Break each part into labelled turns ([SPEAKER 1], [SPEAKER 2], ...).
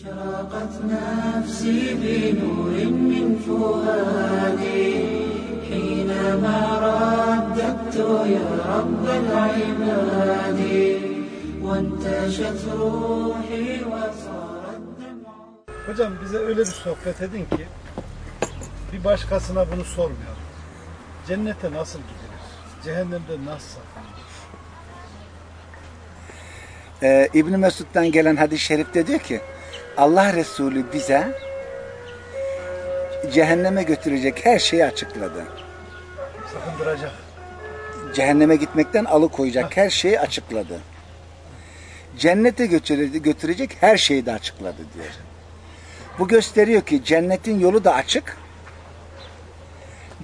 [SPEAKER 1] أشرقت نفسي بنور من فؤادي حينما رددت يا رب العباد وانتشت روحي وصار الدمع
[SPEAKER 2] Hocam bize öyle bir sohbet edin ki bir başkasına bunu sormayalım. Cennete nasıl gidilir? Cehennemde nasıl saklanır?
[SPEAKER 3] Ee, İbn Mesud'dan gelen hadis-i şerifte diyor ki Allah Resulü bize cehenneme götürecek her şeyi açıkladı.
[SPEAKER 2] Sakındıracak.
[SPEAKER 3] Cehenneme gitmekten alıkoyacak her şeyi açıkladı. Cennete götürecek, her şeyi de açıkladı diyor. Bu gösteriyor ki cennetin yolu da açık,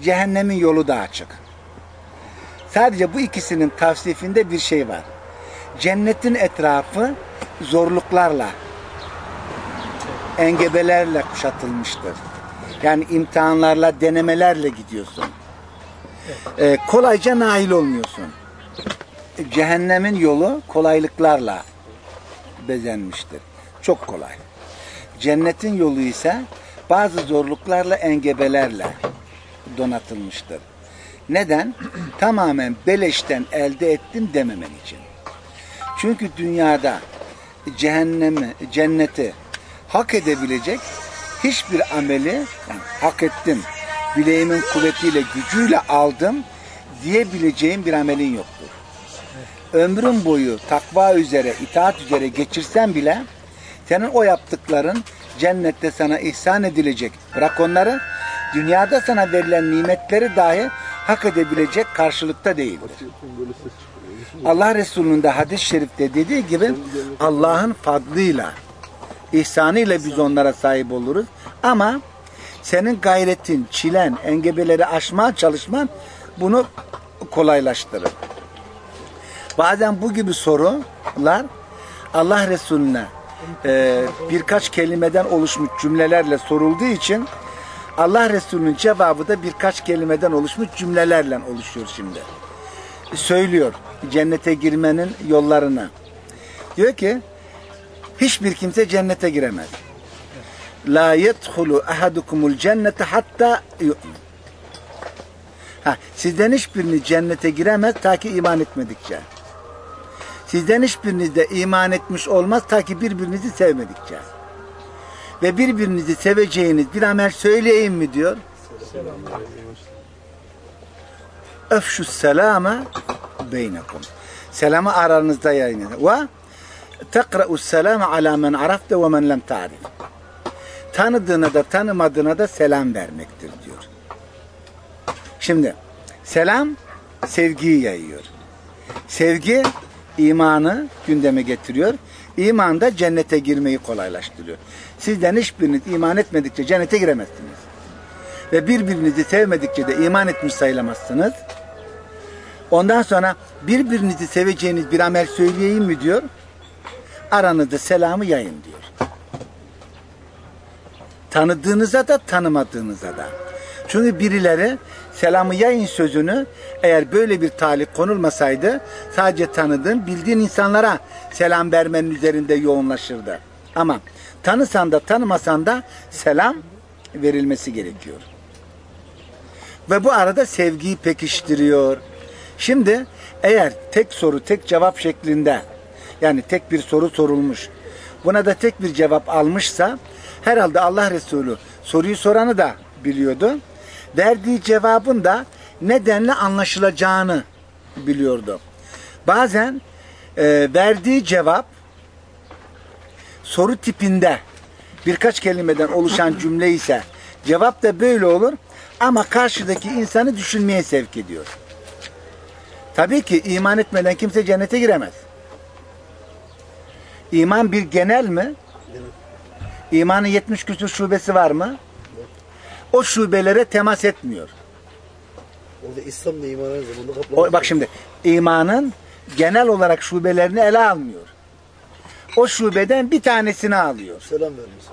[SPEAKER 3] cehennemin yolu da açık. Sadece bu ikisinin tavsifinde bir şey var. Cennetin etrafı zorluklarla, engebelerle kuşatılmıştır. Yani imtihanlarla, denemelerle gidiyorsun. Ee, kolayca nail olmuyorsun. Cehennemin yolu kolaylıklarla bezenmiştir. Çok kolay. Cennetin yolu ise bazı zorluklarla, engebelerle donatılmıştır. Neden? Tamamen beleşten elde ettim dememen için. Çünkü dünyada cehennemi, cenneti hak edebilecek hiçbir ameli yani hak ettim, bileğimin kuvvetiyle, gücüyle aldım diyebileceğim bir amelin yoktur. Ömrün boyu takva üzere, itaat üzere geçirsen bile senin o yaptıkların cennette sana ihsan edilecek. Bırak onları, dünyada sana verilen nimetleri dahi hak edebilecek karşılıkta değildir. Allah Resulü'nün de hadis-i şerifte dediği gibi Allah'ın fadlıyla, ihsanıyla biz onlara sahip oluruz. Ama senin gayretin, çilen, engebeleri aşmaya çalışman bunu kolaylaştırır. Bazen bu gibi sorular Allah Resulüne e, birkaç kelimeden oluşmuş cümlelerle sorulduğu için Allah Resulü'nün cevabı da birkaç kelimeden oluşmuş cümlelerle oluşuyor şimdi. Söylüyor cennete girmenin yollarını. Diyor ki hiçbir kimse cennete giremez. La yedhulu ahadukumul cennete hatta yu'min. Ha, sizden hiçbiriniz cennete giremez ta ki iman etmedikçe. Sizden hiçbiriniz de iman etmiş olmaz ta ki birbirinizi sevmedikçe. Ve birbirinizi seveceğiniz bir amel söyleyeyim mi diyor. Öfşü selame beynekum. Selamı aranızda yayın. Ve tekra'u selame ala men arafte ve men lem ta'rif. Tanıdığına da tanımadığına da selam vermektir diyor. Şimdi selam sevgiyi yayıyor. Sevgi imanı gündeme getiriyor. İman da cennete girmeyi kolaylaştırıyor. Sizden hiçbiriniz iman etmedikçe cennete giremezsiniz. Ve birbirinizi sevmedikçe de iman etmiş sayılamazsınız. Ondan sonra birbirinizi seveceğiniz bir amel söyleyeyim mi diyor. Aranızda selamı yayın diyor. Tanıdığınıza da tanımadığınıza da. Çünkü birileri selamı yayın sözünü eğer böyle bir talip konulmasaydı sadece tanıdığın, bildiğin insanlara selam vermenin üzerinde yoğunlaşırdı. Ama tanısan da tanımasan da selam verilmesi gerekiyor. Ve bu arada sevgiyi pekiştiriyor. Şimdi eğer tek soru tek cevap şeklinde yani tek bir soru sorulmuş buna da tek bir cevap almışsa herhalde Allah Resulü soruyu soranı da biliyordu. Verdiği cevabın da nedenle anlaşılacağını biliyordu. Bazen e, verdiği cevap soru tipinde birkaç kelimeden oluşan cümle ise cevap da böyle olur ama karşıdaki insanı düşünmeye sevk ediyor. Tabii ki iman etmeden kimse cennete giremez. İman bir genel mi? İmanın 70 küsur şubesi var mı? O şubelere temas etmiyor.
[SPEAKER 4] Orada İslam'la iman aynı zamanda
[SPEAKER 3] O, bak şimdi imanın genel olarak şubelerini ele almıyor. O şubeden bir tanesini alıyor.
[SPEAKER 4] Selam vermiş.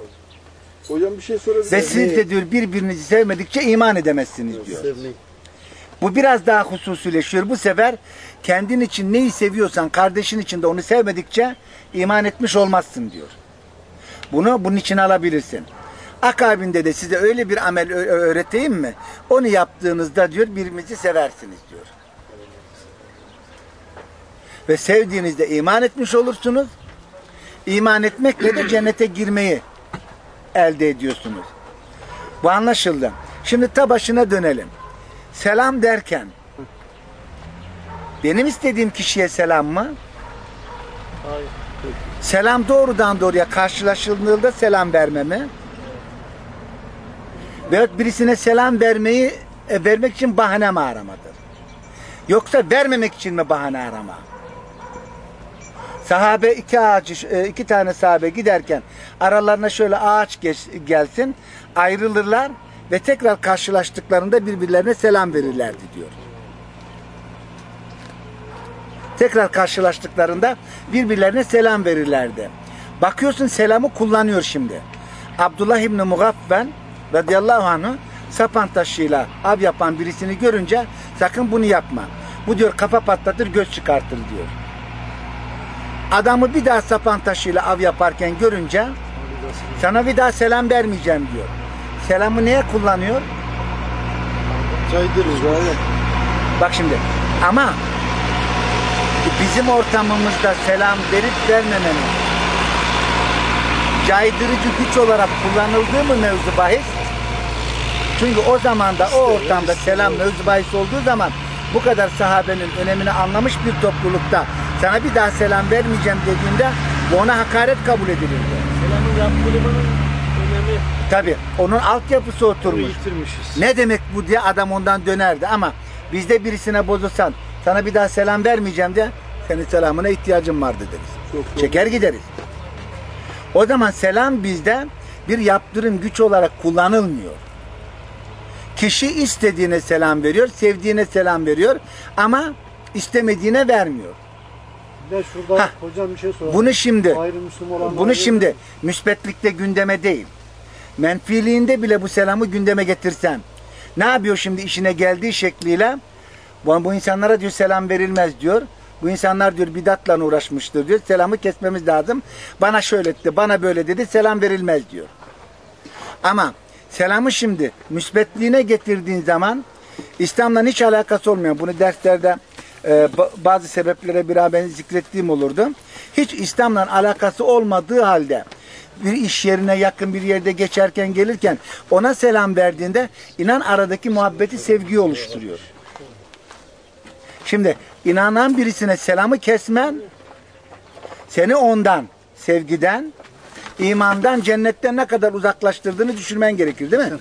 [SPEAKER 5] Hocam bir şey sorabilir
[SPEAKER 3] Ve
[SPEAKER 5] miyim?
[SPEAKER 3] siz de diyor birbirinizi sevmedikçe iman edemezsiniz diyor.
[SPEAKER 4] Sevmeyi.
[SPEAKER 3] Bu biraz daha hususileşiyor. Bu sefer kendin için neyi seviyorsan kardeşin için de onu sevmedikçe iman etmiş olmazsın diyor. Bunu bunun için alabilirsin. Akabinde de size öyle bir amel öğreteyim mi? Onu yaptığınızda diyor birbirinizi seversiniz diyor. Ve sevdiğinizde iman etmiş olursunuz. İman etmekle de cennete girmeyi elde ediyorsunuz. Bu anlaşıldı. Şimdi ta başına dönelim. Selam derken benim istediğim kişiye selam mı?
[SPEAKER 4] Hayır.
[SPEAKER 3] Selam doğrudan doğruya karşılaşıldığında selam verme mi? Veyahut birisine selam vermeyi e, vermek için bahane mi aramadır? Yoksa vermemek için mi bahane arama? Sahabe iki ağacı, e, iki tane sahabe giderken aralarına şöyle ağaç gelsin, ayrılırlar ve tekrar karşılaştıklarında birbirlerine selam verirlerdi diyor. Tekrar karşılaştıklarında birbirlerine selam verirlerdi. Bakıyorsun selamı kullanıyor şimdi. Abdullah İbni Mugaffen radıyallahu anh'ı sapan taşıyla av yapan birisini görünce sakın bunu yapma. Bu diyor kafa patlatır göz çıkartır diyor. Adamı bir daha sapan taşıyla av yaparken görünce sana bir daha selam vermeyeceğim diyor. Selamı neye kullanıyor?
[SPEAKER 2] Caydırız abi.
[SPEAKER 3] Bak şimdi ama bizim ortamımızda selam verip vermemenin caydırıcı güç olarak kullanıldığı mı mevzu bahis? Çünkü o zaman da o ortamda selam mevzu bahis olduğu zaman bu kadar sahabenin önemini anlamış bir toplulukta sana bir daha selam vermeyeceğim dediğinde bu ona hakaret kabul edilirdi.
[SPEAKER 2] Selamın yaptırımının önemi
[SPEAKER 3] Tabi onun altyapısı oturmuş.
[SPEAKER 2] yitirmişiz.
[SPEAKER 3] Ne demek bu diye adam ondan dönerdi ama bizde birisine bozulsan sana bir daha selam vermeyeceğim diye senin selamına ihtiyacım vardı deriz.
[SPEAKER 2] Çok doğru.
[SPEAKER 3] Çeker gideriz. O zaman selam bizde bir yaptırım güç olarak kullanılmıyor. Kişi istediğine selam veriyor, sevdiğine selam veriyor ama istemediğine vermiyor.
[SPEAKER 2] Bir de şurada
[SPEAKER 3] Hah.
[SPEAKER 2] hocam bir şey soralım.
[SPEAKER 3] Bunu şimdi bunu şimdi müsbetlikte gündeme değil. Menfiliğinde bile bu selamı gündeme getirsen. Ne yapıyor şimdi işine geldiği şekliyle? Bu, insanlara diyor selam verilmez diyor. Bu insanlar diyor bidatla uğraşmıştır diyor. Selamı kesmemiz lazım. Bana şöyle etti, bana böyle dedi. Selam verilmez diyor. Ama selamı şimdi müsbetliğine getirdiğin zaman İslam'la hiç alakası olmayan bunu derslerde e, ba- bazı sebeplere beraber zikrettiğim olurdu. Hiç İslam'la alakası olmadığı halde bir iş yerine yakın bir yerde geçerken gelirken ona selam verdiğinde inan aradaki muhabbeti sevgiyi oluşturuyor. Şimdi inanan birisine selamı kesmen seni ondan, sevgiden, imandan, cennetten ne kadar uzaklaştırdığını düşünmen gerekir değil mi?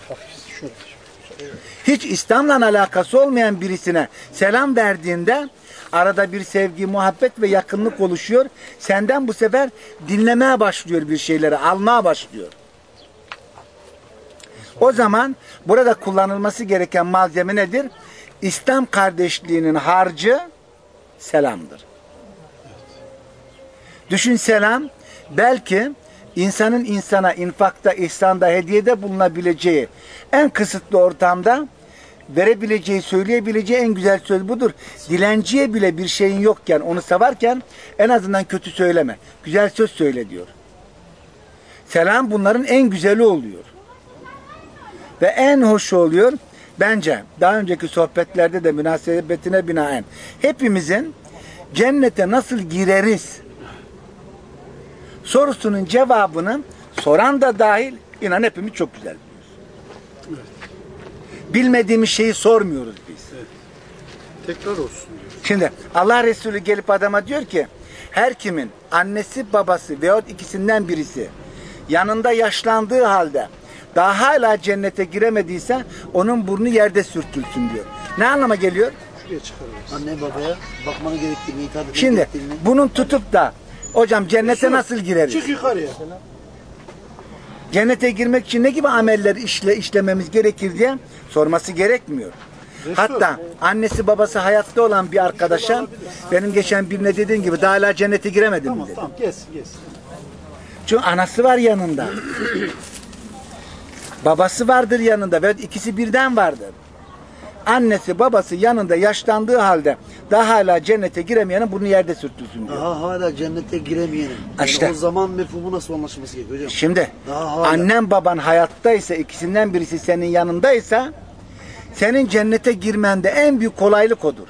[SPEAKER 3] Hiç İslam'la alakası olmayan birisine selam verdiğinde arada bir sevgi, muhabbet ve yakınlık oluşuyor. Senden bu sefer dinlemeye başlıyor bir şeyleri, almaya başlıyor. O zaman burada kullanılması gereken malzeme nedir? İslam kardeşliğinin harcı selamdır. Düşün selam belki insanın insana infakta, ihsanda, hediyede bulunabileceği en kısıtlı ortamda verebileceği, söyleyebileceği en güzel söz budur. Dilenciye bile bir şeyin yokken, onu savarken en azından kötü söyleme. Güzel söz söyle diyor. Selam bunların en güzeli oluyor. Ve en hoş oluyor. Bence daha önceki sohbetlerde de münasebetine binaen hepimizin cennete nasıl gireriz sorusunun cevabını soran da dahil inan hepimiz çok güzel biliyoruz. Bilmediğimiz şeyi sormuyoruz biz.
[SPEAKER 2] Tekrar olsun diyor.
[SPEAKER 3] Şimdi Allah Resulü gelip adama diyor ki her kimin annesi babası veyahut ikisinden birisi yanında yaşlandığı halde daha hala cennete giremediyse onun burnu yerde sürtülsün diyor. Ne anlama geliyor?
[SPEAKER 2] Şuraya çıkarırız.
[SPEAKER 4] Anne babaya bakmanı gerektiğini, itaat etmeni
[SPEAKER 3] Şimdi
[SPEAKER 4] gerektiğini.
[SPEAKER 3] bunun tutup da hocam cennete nasıl gireriz?
[SPEAKER 2] Çık yukarıya.
[SPEAKER 3] Cennete girmek için ne gibi ameller işle işlememiz gerekir diye sorması gerekmiyor. Hatta annesi babası hayatta olan bir arkadaşa benim geçen birine dediğim gibi daha hala cennete giremedin mi
[SPEAKER 2] Tamam
[SPEAKER 3] dedi.
[SPEAKER 2] tamam gelsin gelsin.
[SPEAKER 3] Çünkü anası var yanında. Babası vardır yanında ve ikisi birden vardır. Annesi babası yanında yaşlandığı halde daha hala cennete giremeyenin bunu yerde sürtülsün diyor.
[SPEAKER 4] Daha hala cennete giremeyenin. Yani
[SPEAKER 3] İşte.
[SPEAKER 4] O zaman mefhumu nasıl anlaşılması gerekiyor hocam?
[SPEAKER 3] Şimdi
[SPEAKER 4] Daha hala.
[SPEAKER 3] annen baban hayattaysa ikisinden birisi senin yanındaysa senin cennete girmende en büyük kolaylık odur.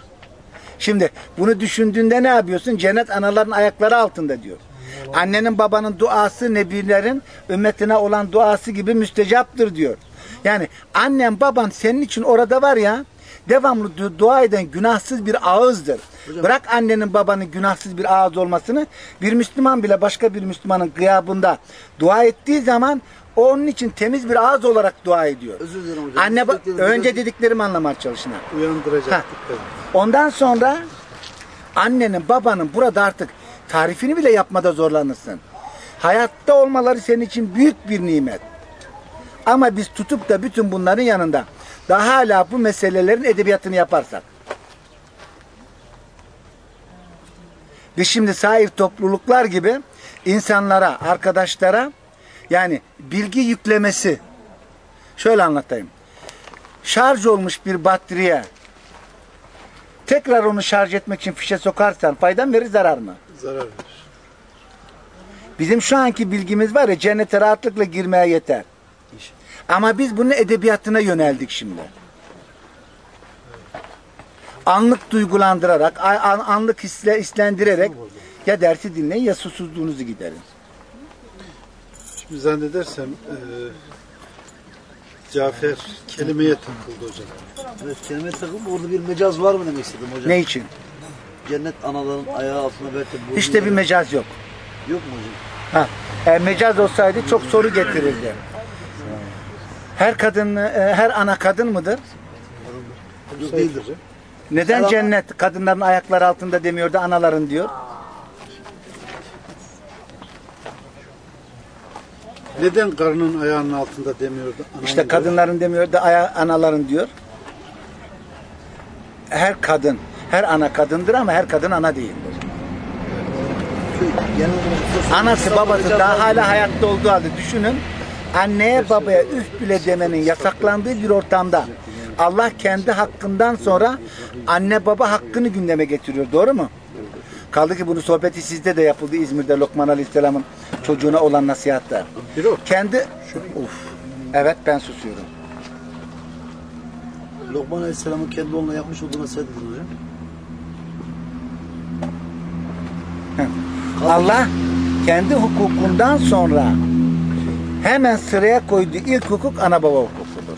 [SPEAKER 3] Şimdi bunu düşündüğünde ne yapıyorsun? Cennet anaların ayakları altında diyor. Annenin babanın duası nebilerin ümmetine olan duası gibi müstecaptır diyor. Yani annen baban senin için orada var ya devamlı du- dua eden günahsız bir ağızdır. Bırak annenin babanın günahsız bir ağız olmasını bir Müslüman bile başka bir Müslümanın gıyabında dua ettiği zaman o onun için temiz bir ağız olarak dua ediyor.
[SPEAKER 4] Özür dilerim hocam.
[SPEAKER 3] Anne önce dediklerimi anlamaya çalışın. ha.
[SPEAKER 2] Uyandıracak.
[SPEAKER 3] Ha.
[SPEAKER 2] dikkat et.
[SPEAKER 3] Ondan sonra annenin babanın burada artık tarifini bile yapmada zorlanırsın. Hayatta olmaları senin için büyük bir nimet. Ama biz tutup da bütün bunların yanında daha hala bu meselelerin edebiyatını yaparsak. Biz şimdi sair topluluklar gibi insanlara, arkadaşlara yani bilgi yüklemesi şöyle anlatayım. Şarj olmuş bir batarya tekrar onu şarj etmek için fişe sokarsan fayda mı verir zarar mı?
[SPEAKER 2] Zarar verir.
[SPEAKER 3] Bizim şu anki bilgimiz var ya cennete rahatlıkla girmeye yeter. Ama biz bunun edebiyatına yöneldik şimdi. Anlık duygulandırarak, anlık hisle, hislendirerek ya dersi dinleyin ya susuzluğunuzu giderin.
[SPEAKER 2] Şimdi zannedersem e, Cafer kelimeye takıldı hocam.
[SPEAKER 4] Evet kelime takım orada bir mecaz var mı demek istedim hocam?
[SPEAKER 3] Ne için?
[SPEAKER 4] Cennet anaların ayağı altında belki de
[SPEAKER 3] bir mecaz yok.
[SPEAKER 4] Yok mu hocam?
[SPEAKER 3] Ha, e, mecaz olsaydı çok soru getirirdi. Her kadın, e, her ana kadın mıdır?
[SPEAKER 4] Değildir.
[SPEAKER 3] Neden
[SPEAKER 4] Selam.
[SPEAKER 3] cennet kadınların ayakları altında demiyor da anaların diyor?
[SPEAKER 2] Neden karnın ayağının altında demiyordu? Anam
[SPEAKER 3] İşte
[SPEAKER 2] diyor.
[SPEAKER 3] kadınların demiyor da aya- anaların diyor. Her kadın, her ana kadındır ama her kadın ana değildir. Anası babası daha hala hayatta olduğu halde düşünün. Anneye babaya üf bile demenin yasaklandığı bir ortamda Allah kendi hakkından sonra anne baba hakkını gündeme getiriyor. Doğru mu? Kaldı ki bunu sohbeti sizde de yapıldı İzmir'de Lokman Aleyhisselam'ın çocuğuna olan nasihatta. Kendi Uf. Evet ben susuyorum.
[SPEAKER 4] Lokman Aleyhisselam'ın kendi oğluna yapmış olduğuna nasihat edin hocam.
[SPEAKER 3] Allah kendi hukukundan sonra hemen sıraya koyduğu ilk hukuk ana baba hukukudur.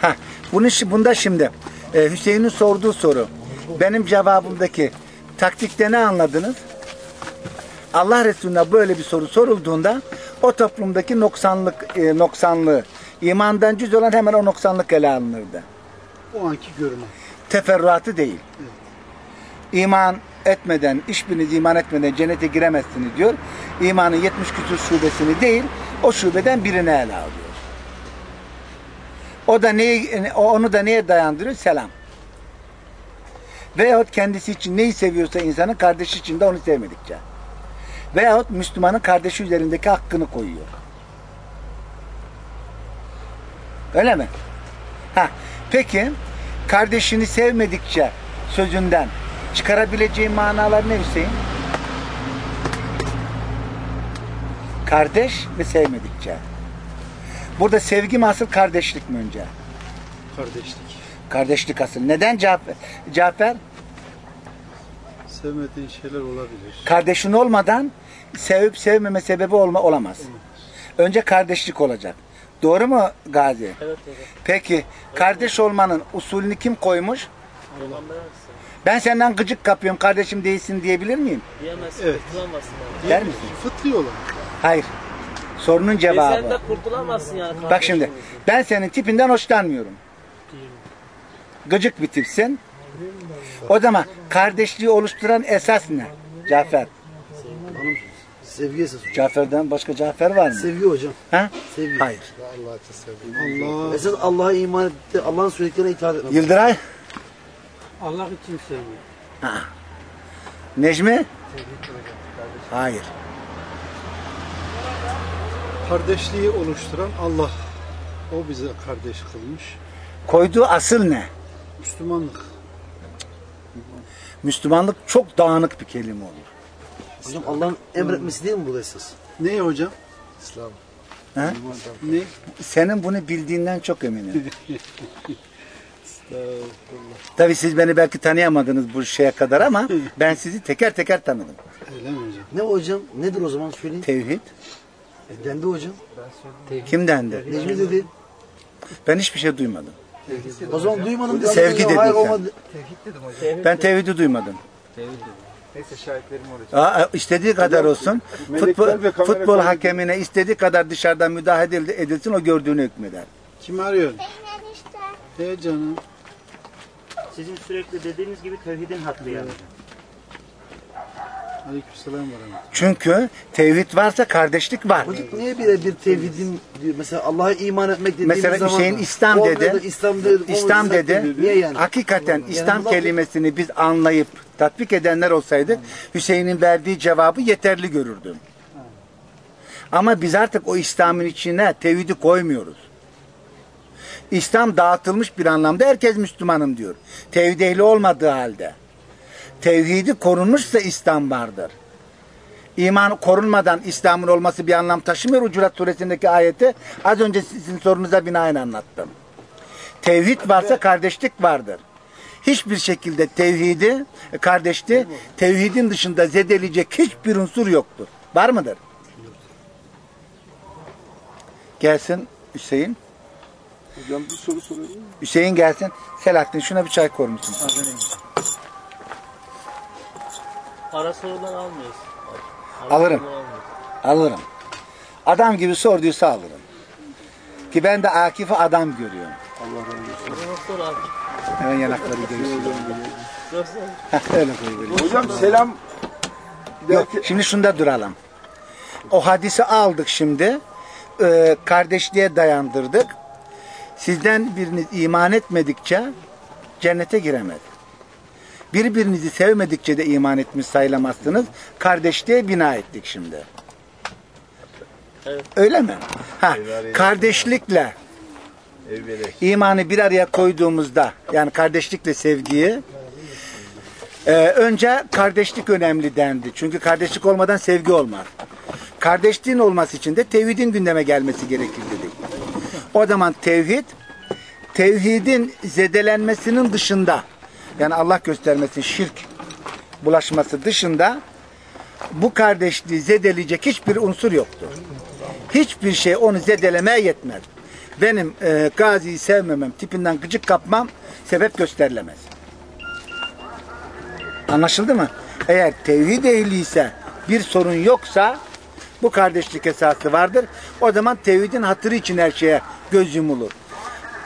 [SPEAKER 3] Ha, bunu bunda şimdi e, Hüseyin'in sorduğu soru. Benim cevabımdaki taktikte ne anladınız? Allah Resulüne böyle bir soru sorulduğunda o toplumdaki noksanlık e, noksanlığı imandan cüz olan hemen o noksanlık ele alınırdı
[SPEAKER 2] O anki görünen.
[SPEAKER 3] teferruatı değil. İman etmeden, hiçbiriniz iman etmeden cennete giremezsiniz diyor. İmanın 70 küsur şubesini değil, o şubeden birini ele alıyor. O da neyi, onu da neye dayandırıyor? Selam. Veyahut kendisi için neyi seviyorsa insanın kardeşi için de onu sevmedikçe. Veyahut Müslümanın kardeşi üzerindeki hakkını koyuyor. Öyle mi? Ha, peki kardeşini sevmedikçe sözünden çıkarabileceğin manalar ne Hüseyin? Kardeş ve sevmedikçe. Burada sevgi mi asıl kardeşlik mi önce?
[SPEAKER 2] Kardeşlik.
[SPEAKER 3] Kardeşlik asıl. Neden Cafer? Cafer
[SPEAKER 2] Sevmediğin şeyler olabilir.
[SPEAKER 3] kardeşin olmadan sevip sevmeme sebebi olma olamaz. Önce kardeşlik olacak. Doğru mu Gazi?
[SPEAKER 6] Evet hocam.
[SPEAKER 3] Peki kardeş olmanın usulünü kim koymuş? Ben senden gıcık kapıyorum kardeşim değilsin diyebilir miyim?
[SPEAKER 6] Diyemezsin,
[SPEAKER 2] Evet.
[SPEAKER 6] kurtulamazsın yani.
[SPEAKER 3] Der misin?
[SPEAKER 2] Fıtri olan.
[SPEAKER 3] Hayır. Sorunun
[SPEAKER 6] E sen
[SPEAKER 3] cevabı.
[SPEAKER 6] de kurtulamazsın yani.
[SPEAKER 3] Bak şimdi ben senin tipinden hoşlanmıyorum. Gıcık bir tipsin. O zaman kardeşliği oluşturan esas ne? Cafer.
[SPEAKER 4] Sevgi esas.
[SPEAKER 3] Cafer'den başka Cafer var mı?
[SPEAKER 4] Sevgi hocam.
[SPEAKER 3] Ha?
[SPEAKER 4] Sevgi.
[SPEAKER 3] Hayır.
[SPEAKER 2] Allah
[SPEAKER 4] Esas Allah'a iman etti. Allah'ın söylediklerine itaat etmek.
[SPEAKER 3] Yıldıray?
[SPEAKER 2] Allah için sevmiyor.
[SPEAKER 3] Necmi? Hayır.
[SPEAKER 2] Kardeşliği oluşturan Allah. O bize kardeş kılmış.
[SPEAKER 3] Koyduğu asıl ne?
[SPEAKER 2] Müslümanlık.
[SPEAKER 3] Müslümanlık çok dağınık bir kelime olur.
[SPEAKER 4] Hocam Allah'ın emretmesi değil mi bu esas?
[SPEAKER 2] Ne hocam?
[SPEAKER 5] İslam.
[SPEAKER 3] Ha?
[SPEAKER 2] Ne?
[SPEAKER 3] Senin bunu bildiğinden çok eminim. Tabii siz beni belki tanıyamadınız bu şeye kadar ama ben sizi teker teker tanıdım.
[SPEAKER 2] Öyle mi hocam?
[SPEAKER 4] Ne hocam? Nedir o zaman söyleyin.
[SPEAKER 3] Tevhid
[SPEAKER 4] E, dendi hocam.
[SPEAKER 3] kimden de?
[SPEAKER 4] Necmi dedi.
[SPEAKER 3] Ben hiçbir şey duymadım.
[SPEAKER 4] O zaman duymadım dedi.
[SPEAKER 3] Sevgi dedin
[SPEAKER 4] Hayır
[SPEAKER 3] sen.
[SPEAKER 4] olmadı.
[SPEAKER 3] Ben tevhidi duymadım.
[SPEAKER 5] Neyse şahitlerim olacak.
[SPEAKER 3] Aa, istediği kadar olsun.
[SPEAKER 5] melekler
[SPEAKER 3] Futbol,
[SPEAKER 5] ve kamera
[SPEAKER 3] futbol hakemine istediği kadar dışarıdan müdahale edil- edilsin o gördüğünü hükmeder.
[SPEAKER 2] Kim arıyor? He canım.
[SPEAKER 6] Sizin sürekli dediğiniz gibi tevhidin hakkı yani.
[SPEAKER 2] Aleykümselam rahmetullah.
[SPEAKER 3] Çünkü tevhid varsa kardeşlik var.
[SPEAKER 4] Hocam niye birebir tevhidin diyor? Mesela Allah'a iman etmek dediğimiz
[SPEAKER 3] Mesela
[SPEAKER 4] zaman.
[SPEAKER 3] Hüseyin İslam dedi.
[SPEAKER 4] İslam dedi.
[SPEAKER 3] İslam dedi.
[SPEAKER 4] Niye yani?
[SPEAKER 3] Hakikaten İslam
[SPEAKER 4] bunlar-
[SPEAKER 3] kelimesini biz anlayıp tatbik edenler olsaydık Hüseyin'in verdiği cevabı yeterli görürdüm. Ama biz artık o İslam'ın içine tevhidi koymuyoruz. İslam dağıtılmış bir anlamda herkes Müslümanım diyor. Tevhid ehli olmadığı halde. Tevhidi korunmuşsa İslam vardır. İman korunmadan İslam'ın olması bir anlam taşımıyor. Ucurat suresindeki ayeti az önce sizin sorunuza binaen anlattım. Tevhid varsa kardeşlik vardır. Hiçbir şekilde tevhidi, kardeşti, tevhidin dışında zedeleyecek hiçbir unsur yoktur. Var mıdır? Gelsin Hüseyin.
[SPEAKER 5] Hocam bir soru sorabilir miyim?
[SPEAKER 3] Hüseyin gelsin. Selahattin şuna bir çay koy musun?
[SPEAKER 6] Parası olan almıyoruz.
[SPEAKER 3] Alırım.
[SPEAKER 6] Parası olan almıyoruz.
[SPEAKER 3] Alırım. Adam gibi sorduysa alırım. Ki ben de Akif'i adam görüyorum.
[SPEAKER 6] Abi.
[SPEAKER 3] Hemen yanakları görüyorsun.
[SPEAKER 6] Sorsan.
[SPEAKER 3] Öyle koyuyorum.
[SPEAKER 5] Hocam selam
[SPEAKER 3] Yok, şimdi şunda duralım. O hadisi aldık şimdi. Ee, kardeşliğe dayandırdık. Sizden biriniz iman etmedikçe cennete giremez. Birbirinizi sevmedikçe de iman etmiş sayılamazsınız. Kardeşliğe bina ettik şimdi.
[SPEAKER 6] Evet.
[SPEAKER 3] Öyle mi? Ha, kardeşlikle imanı bir araya koyduğumuzda yani kardeşlikle sevgiyi ee, önce kardeşlik önemli dendi. Çünkü kardeşlik olmadan sevgi olmaz. Kardeşliğin olması için de tevhidin gündeme gelmesi gerekir. O zaman tevhid, tevhidin zedelenmesinin dışında, yani Allah göstermesin şirk bulaşması dışında bu kardeşliği zedeleyecek hiçbir unsur yoktur. Hiçbir şey onu zedelemeye yetmez. Benim e, Gazi'yi sevmemem, tipinden gıcık kapmam sebep gösterilemez. Anlaşıldı mı? Eğer tevhid ehliyse bir sorun yoksa bu kardeşlik esası vardır. O zaman tevhidin hatırı için her şeye göz yumulur.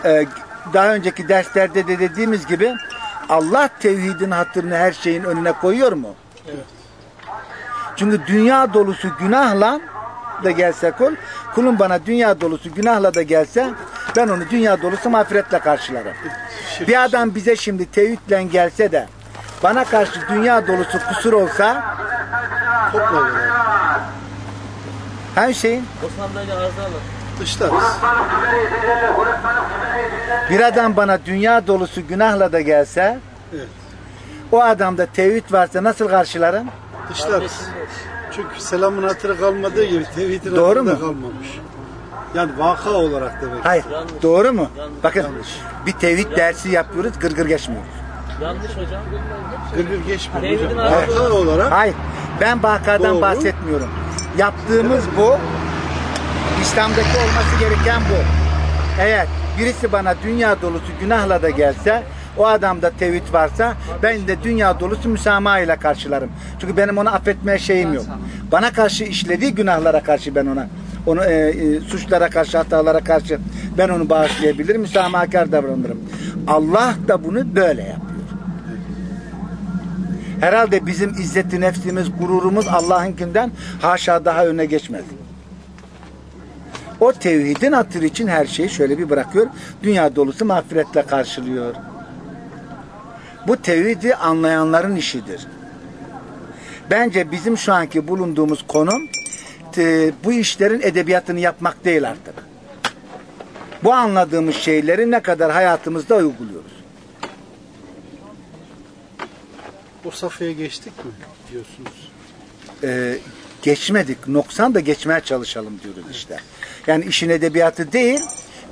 [SPEAKER 3] Ee, daha önceki derslerde de dediğimiz gibi Allah tevhidin hatırını her şeyin önüne koyuyor mu? Çünkü dünya dolusu günahla da gelse kul, kulun bana dünya dolusu günahla da gelse ben onu dünya dolusu mağfiretle karşılarım. Bir adam bize şimdi tevhidle gelse de bana karşı dünya dolusu kusur olsa
[SPEAKER 2] Topla.
[SPEAKER 3] Her şeyin
[SPEAKER 6] alın.
[SPEAKER 2] Dışlarız.
[SPEAKER 3] bir adam bana dünya dolusu günahla da gelse
[SPEAKER 2] Evet.
[SPEAKER 3] o adamda tevhid varsa nasıl karşılarım?
[SPEAKER 2] Dışlarız. Çünkü selamın hatırı kalmadığı gibi tevhidin
[SPEAKER 3] Doğru
[SPEAKER 2] hatırı da
[SPEAKER 3] mu?
[SPEAKER 2] kalmamış. Yani vaka olarak demek.
[SPEAKER 3] Hayır.
[SPEAKER 6] Yanlış.
[SPEAKER 3] Doğru mu?
[SPEAKER 6] Yanlış.
[SPEAKER 3] Bakın
[SPEAKER 2] Yanlış.
[SPEAKER 3] bir tevhid dersi yapıyoruz gırgır geçmiyoruz.
[SPEAKER 6] Yanlış hocam.
[SPEAKER 2] Gırgır geçmiyor
[SPEAKER 6] Tevhidin
[SPEAKER 2] hocam. Vaka olarak
[SPEAKER 3] Hayır. Ben vakadan
[SPEAKER 2] Doğru.
[SPEAKER 3] bahsetmiyorum. Yaptığımız bu. İslam'daki olması gereken bu. Eğer birisi bana dünya dolusu günahla da gelse o adamda tevhid varsa ben de dünya dolusu müsamaha ile karşılarım. Çünkü benim onu affetmeye şeyim yok. Bana karşı işlediği günahlara karşı ben ona onu e, e, suçlara karşı hatalara karşı ben onu bağışlayabilirim. Müsamahakar davranırım. Allah da bunu böyle yapıyor. Herhalde bizim izzeti nefsimiz, gururumuz Allah'ınkinden haşa daha öne geçmez. O tevhidin hatırı için her şeyi şöyle bir bırakıyor. Dünya dolusu mağfiretle karşılıyor. Bu tevhidi anlayanların işidir. Bence bizim şu anki bulunduğumuz konum e, bu işlerin edebiyatını yapmak değil artık. bu anladığımız şeyleri ne kadar hayatımızda uyguluyoruz.
[SPEAKER 2] O safhaya geçtik mi diyorsunuz?
[SPEAKER 3] Ee, geçmedik. Noksan da geçmeye çalışalım diyoruz işte. Yani işin edebiyatı değil,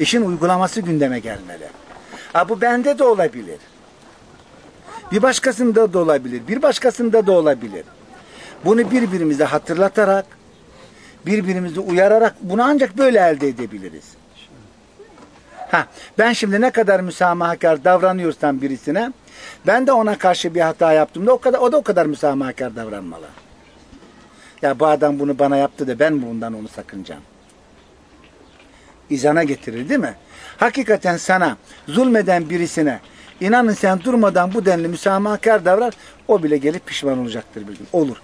[SPEAKER 3] işin uygulaması gündeme gelmeli. Ha, bu bende de olabilir. Bir başkasında da olabilir. Bir başkasında da olabilir. Bunu birbirimize hatırlatarak, birbirimizi uyararak bunu ancak böyle elde edebiliriz. Ha, ben şimdi ne kadar müsamahakar davranıyorsam birisine, ben de ona karşı bir hata yaptığımda o kadar o da o kadar müsamahakar davranmalı. Ya bu adam bunu bana yaptı da ben bundan onu sakınacağım? İzana getirir değil mi? Hakikaten sana zulmeden birisine inanın sen durmadan bu denli müsamahakar davran o bile gelip pişman olacaktır bir gün. Olur.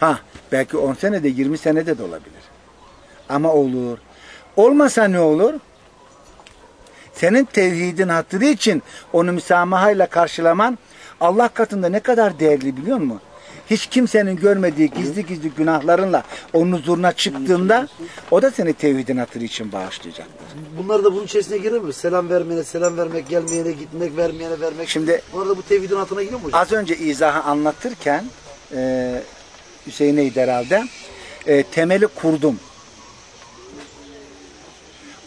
[SPEAKER 3] Ha belki 10 senede 20 senede de olabilir. Ama olur. Olmasa ne olur? Senin tevhidin hatırı için onu müsamahayla karşılaman Allah katında ne kadar değerli biliyor musun? Hiç kimsenin görmediği gizli gizli günahlarınla onun huzuruna çıktığında o da seni tevhidin hatırı için bağışlayacaktır.
[SPEAKER 4] Bunlar da bunun içerisine girer mi? Selam vermeyene, selam vermek, gelmeyene gitmek, vermeyene vermek.
[SPEAKER 3] Şimdi-
[SPEAKER 4] Bunlar da bu tevhidin altına giriyor mu hocam?
[SPEAKER 3] Az önce izahı anlatırken e, Hüseyin Eyd herhalde e, temeli kurdum.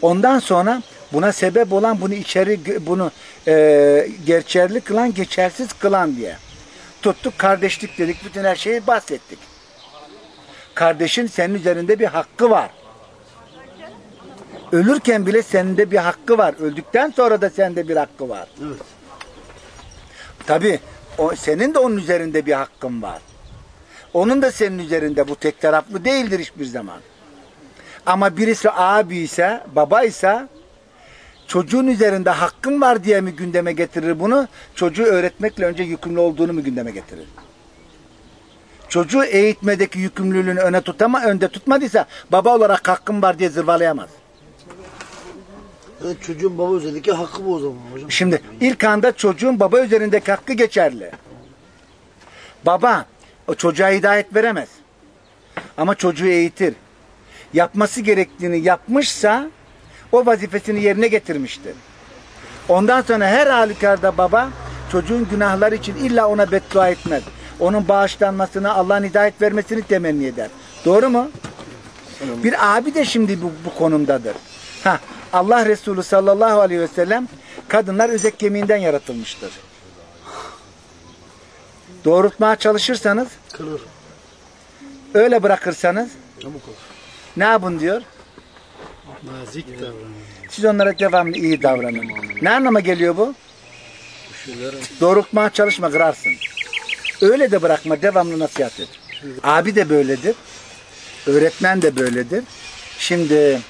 [SPEAKER 3] Ondan sonra buna sebep olan bunu içeri bunu e, geçerli kılan geçersiz kılan diye. Tuttuk kardeşlik dedik bütün her şeyi bahsettik. Kardeşin senin üzerinde bir hakkı var. Ölürken bile senin de bir hakkı var. Öldükten sonra da sende bir hakkı var.
[SPEAKER 4] Evet.
[SPEAKER 3] Tabi o, senin de onun üzerinde bir hakkın var. Onun da senin üzerinde bu tek taraflı değildir hiçbir zaman. Ama birisi abi ise, baba ise çocuğun üzerinde hakkın var diye mi gündeme getirir bunu? Çocuğu öğretmekle önce yükümlü olduğunu mu gündeme getirir? Çocuğu eğitmedeki yükümlülüğünü öne tutama, önde tutmadıysa baba olarak hakkım var diye zırvalayamaz.
[SPEAKER 4] Çocuğun baba özellikle hakkı bu o zaman hocam.
[SPEAKER 3] Şimdi ilk anda çocuğun baba üzerindeki hakkı geçerli. Baba o çocuğa hidayet veremez. Ama çocuğu eğitir. Yapması gerektiğini yapmışsa o vazifesini yerine getirmiştir. Ondan sonra her halükarda baba çocuğun günahları için illa ona beddua etmez. Onun bağışlanmasını, Allah'ın hidayet vermesini temenni eder. Doğru mu? Bir abi de şimdi bu, bu konumdadır. Ha, Allah Resulü sallallahu aleyhi ve sellem kadınlar özek kemiğinden yaratılmıştır. Doğrultmaya çalışırsanız,
[SPEAKER 4] Kırır.
[SPEAKER 3] öyle bırakırsanız ne yapın diyor?
[SPEAKER 2] Nazik davranıyor.
[SPEAKER 3] Siz onlara devamlı iyi davranın. Ne anlama geliyor bu? Doğrultmaya çalışma, kırarsın. Öyle de bırakma, devamlı nasihat et. Abi de böyledir. Öğretmen de böyledir. Şimdi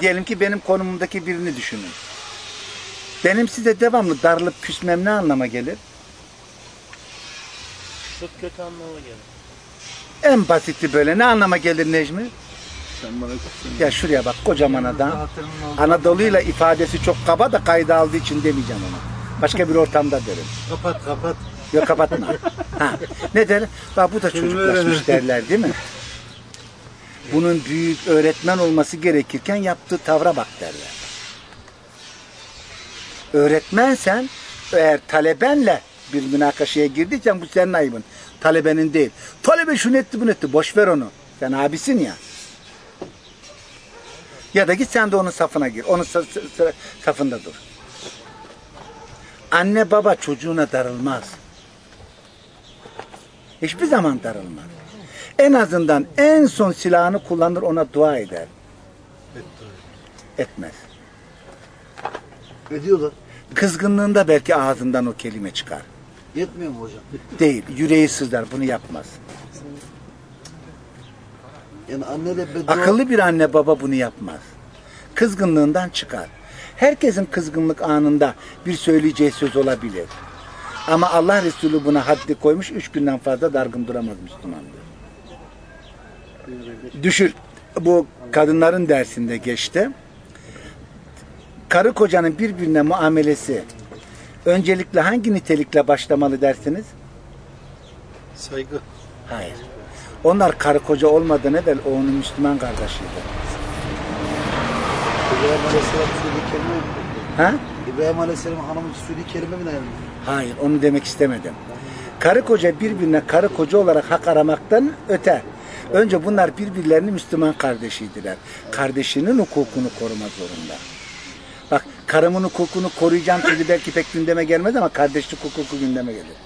[SPEAKER 3] diyelim ki benim konumumdaki birini düşünün. Benim size devamlı darılıp küsmem ne anlama gelir?
[SPEAKER 6] Çok kötü anlamına gelir.
[SPEAKER 3] En basiti böyle ne anlama gelir Necmi? Ya şuraya bak kocaman adam. Anadolu'yla ifadesi çok kaba da kayda aldığı için demeyeceğim onu. Başka bir ortamda derim.
[SPEAKER 2] Kapat kapat.
[SPEAKER 3] Yok kapatma. ha. Ne der? Bak bu da çocuklaşmış derler değil mi? Bunun büyük öğretmen olması gerekirken yaptığı tavra bak derler. Öğretmensen eğer talebenle bir münakaşaya girdiysen bu senin ayıbın. Talebenin değil. Talebe şunu etti bunu etti. Boş ver onu. Sen abisin ya. Ya da git sen de onun safına gir. Onun sa- sa- safında dur. Anne baba çocuğuna darılmaz. Hiçbir zaman darılmaz. En azından en son silahını kullanır ona dua eder. Etmez.
[SPEAKER 4] Ediyorlar.
[SPEAKER 3] Kızgınlığında belki ağzından o kelime çıkar.
[SPEAKER 4] Yetmiyor mu hocam?
[SPEAKER 3] Değil. Yüreği sızlar. Bunu yapmaz.
[SPEAKER 4] Yani anne de beddua...
[SPEAKER 3] Akıllı bir anne baba bunu yapmaz. Kızgınlığından çıkar. Herkesin kızgınlık anında bir söyleyeceği söz olabilir. Ama Allah Resulü buna haddi koymuş. Üç günden fazla dargın duramaz Müslüman. Düşün. Bu kadınların dersinde geçti. Karı kocanın birbirine muamelesi öncelikle hangi nitelikle başlamalı dersiniz?
[SPEAKER 2] Saygı.
[SPEAKER 3] Hayır. Onlar karı koca olmadan evvel o onun Müslüman kardeşiydi.
[SPEAKER 4] İbrahim Aleyhisselam söylediği kelime mi?
[SPEAKER 3] Ha?
[SPEAKER 4] İbrahim Aleyhisselam'ın hanımın söylediği kelime mi yani?
[SPEAKER 3] Hayır, onu demek istemedim. Karı koca birbirine karı koca olarak hak aramaktan öte. Önce bunlar birbirlerinin Müslüman kardeşiydiler. Kardeşinin hukukunu koruma zorunda. Bak karımın hukukunu koruyacağım sözü belki pek gündeme gelmez ama kardeşlik hukuku gündeme gelir.